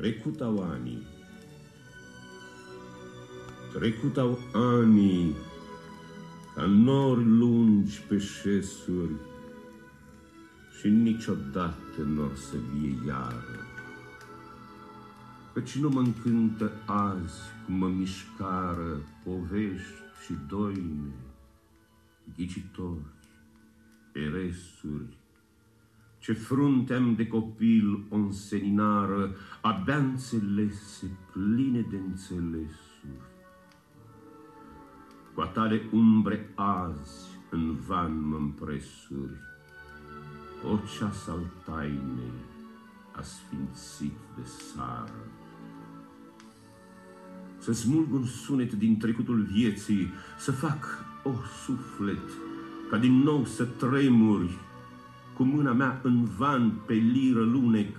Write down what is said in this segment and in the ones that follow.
Trecut au anii, trecut au anii, ca nori lungi pe șesuri, și niciodată n-or să vie iară. Căci nu mă încântă azi cum mă mișcară povești și doine, ghicitori, eresuri, ce frunte de copil o înseninară, abia înțelese, pline de înțelesuri. Cu tale umbre azi în van mă împresuri, o ceas al tainei asfințit de sară. Să smulg un sunet din trecutul vieții, să fac, o suflet, ca din nou să tremuri cu mâna mea în van pe liră lunec.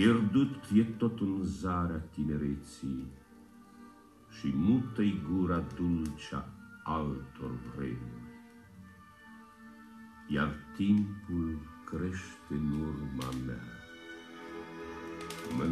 Pierdut e tot în zarea tinereții și mută-i gura dulcea altor vremuri. Iar timpul crește în urma mea. Mă